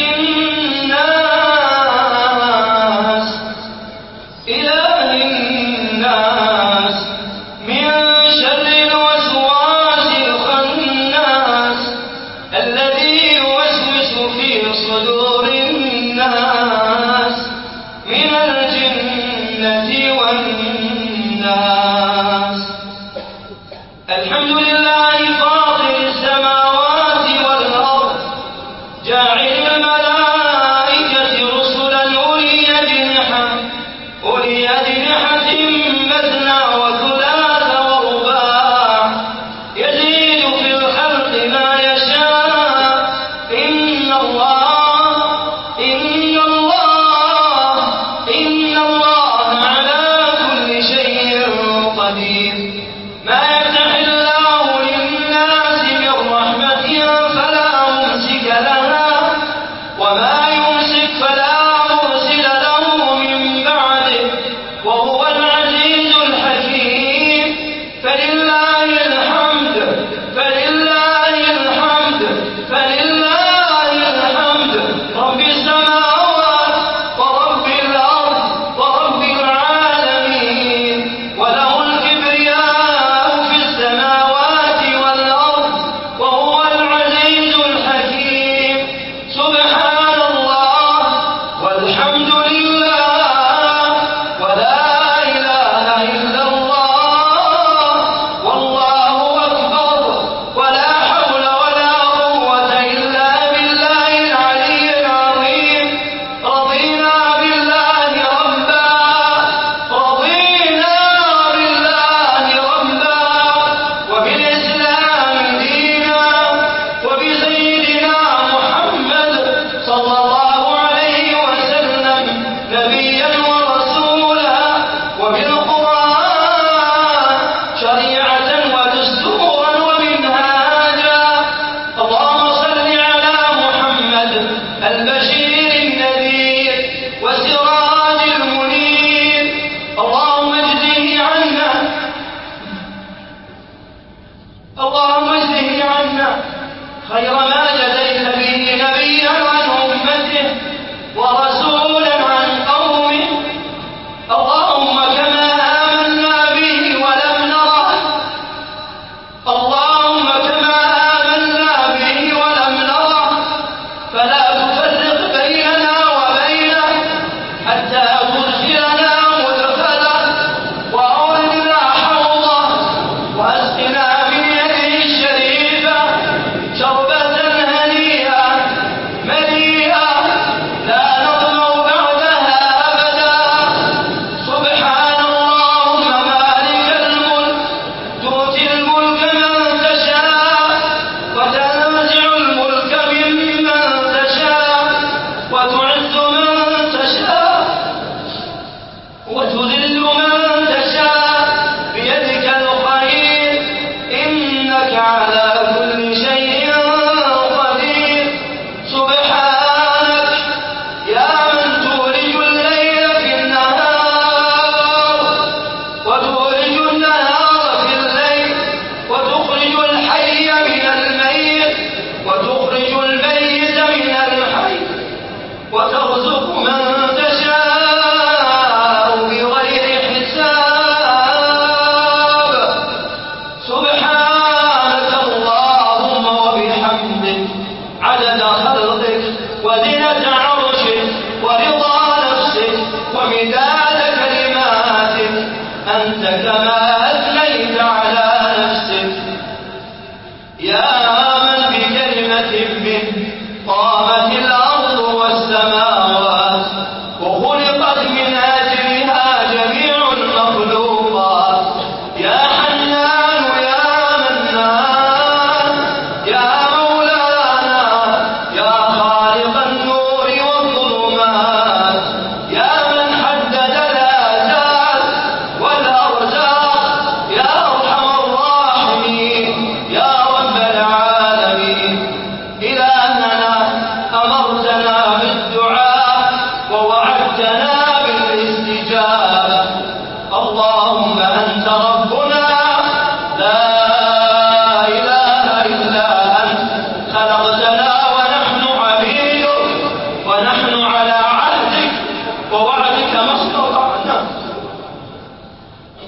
ملك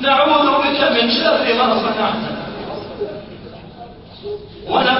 نعوذ بك من شر ما صنعت. ولا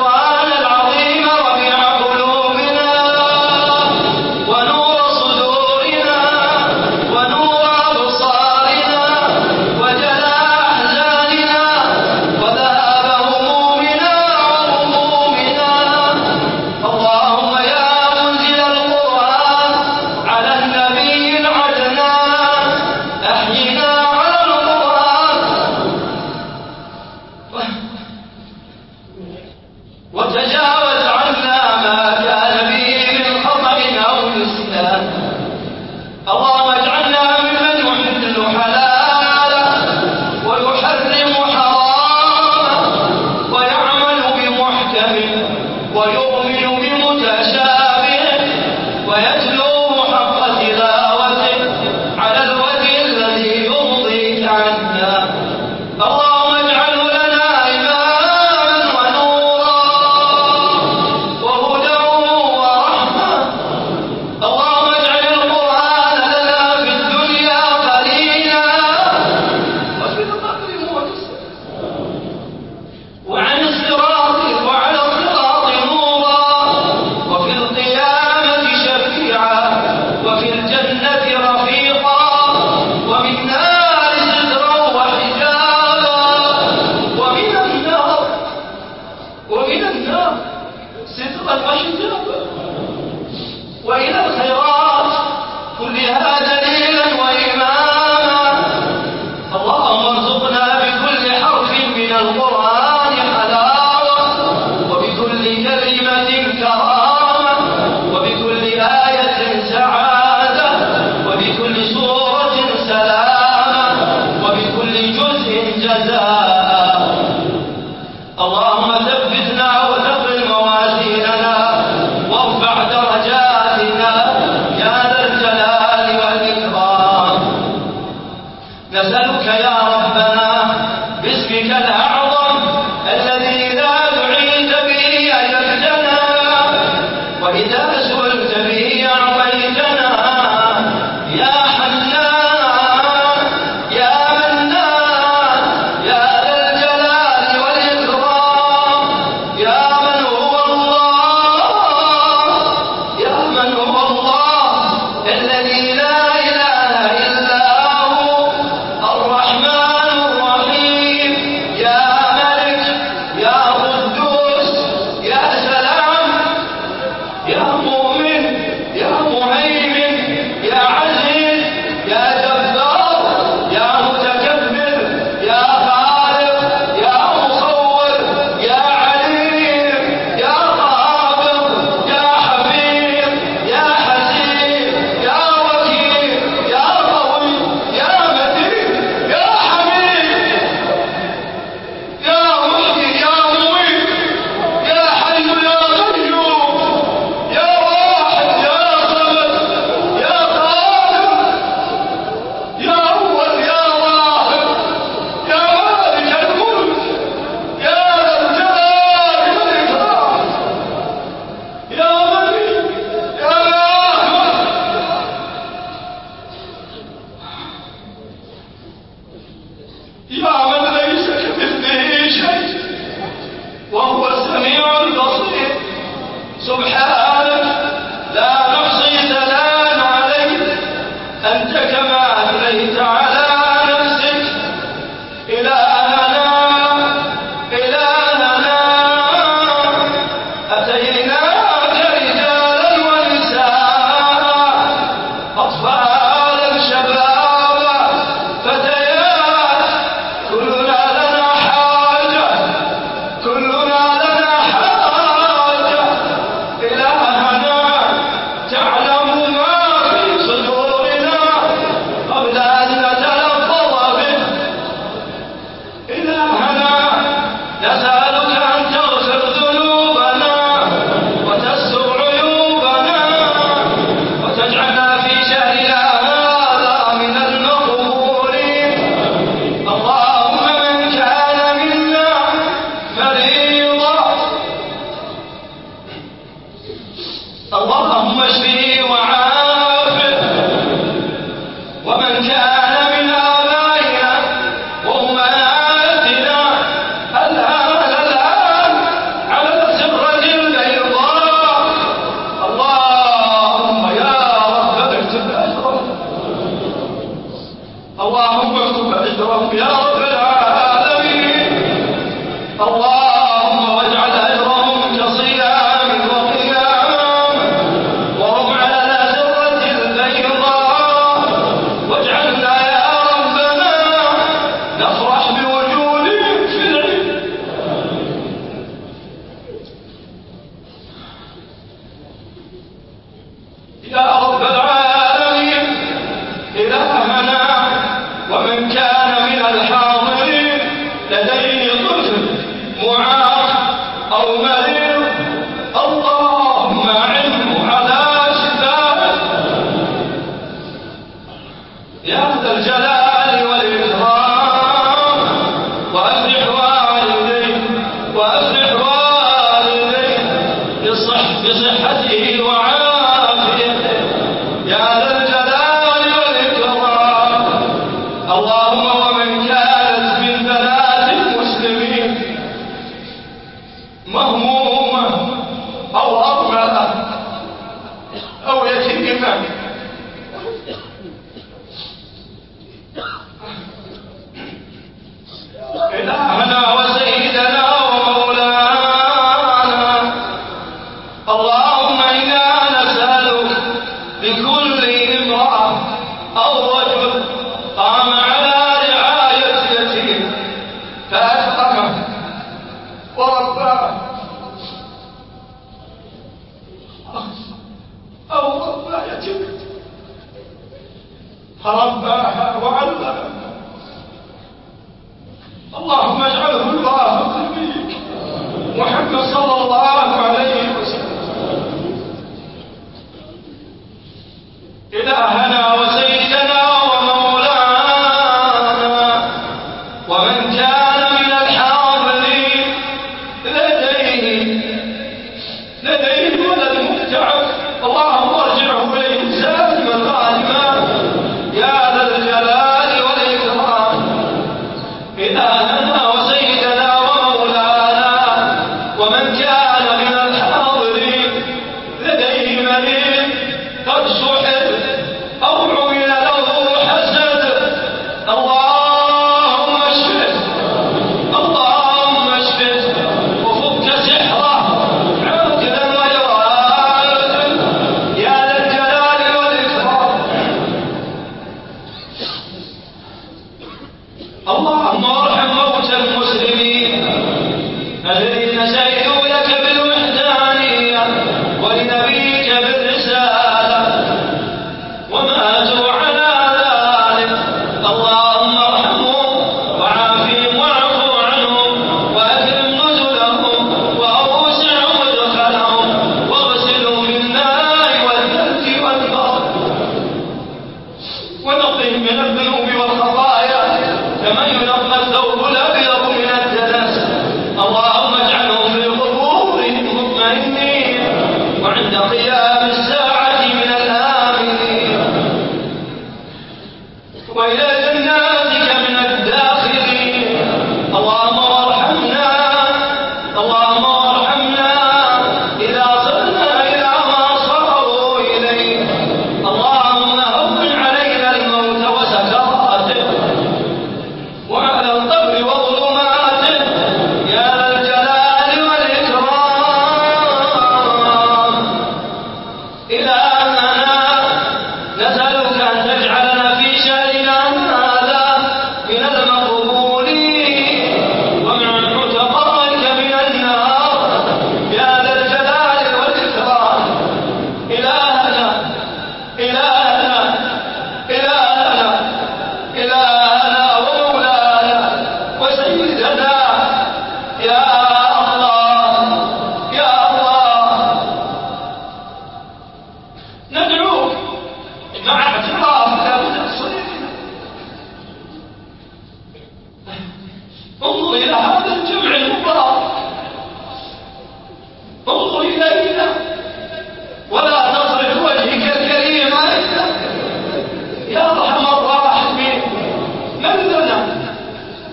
يا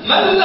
من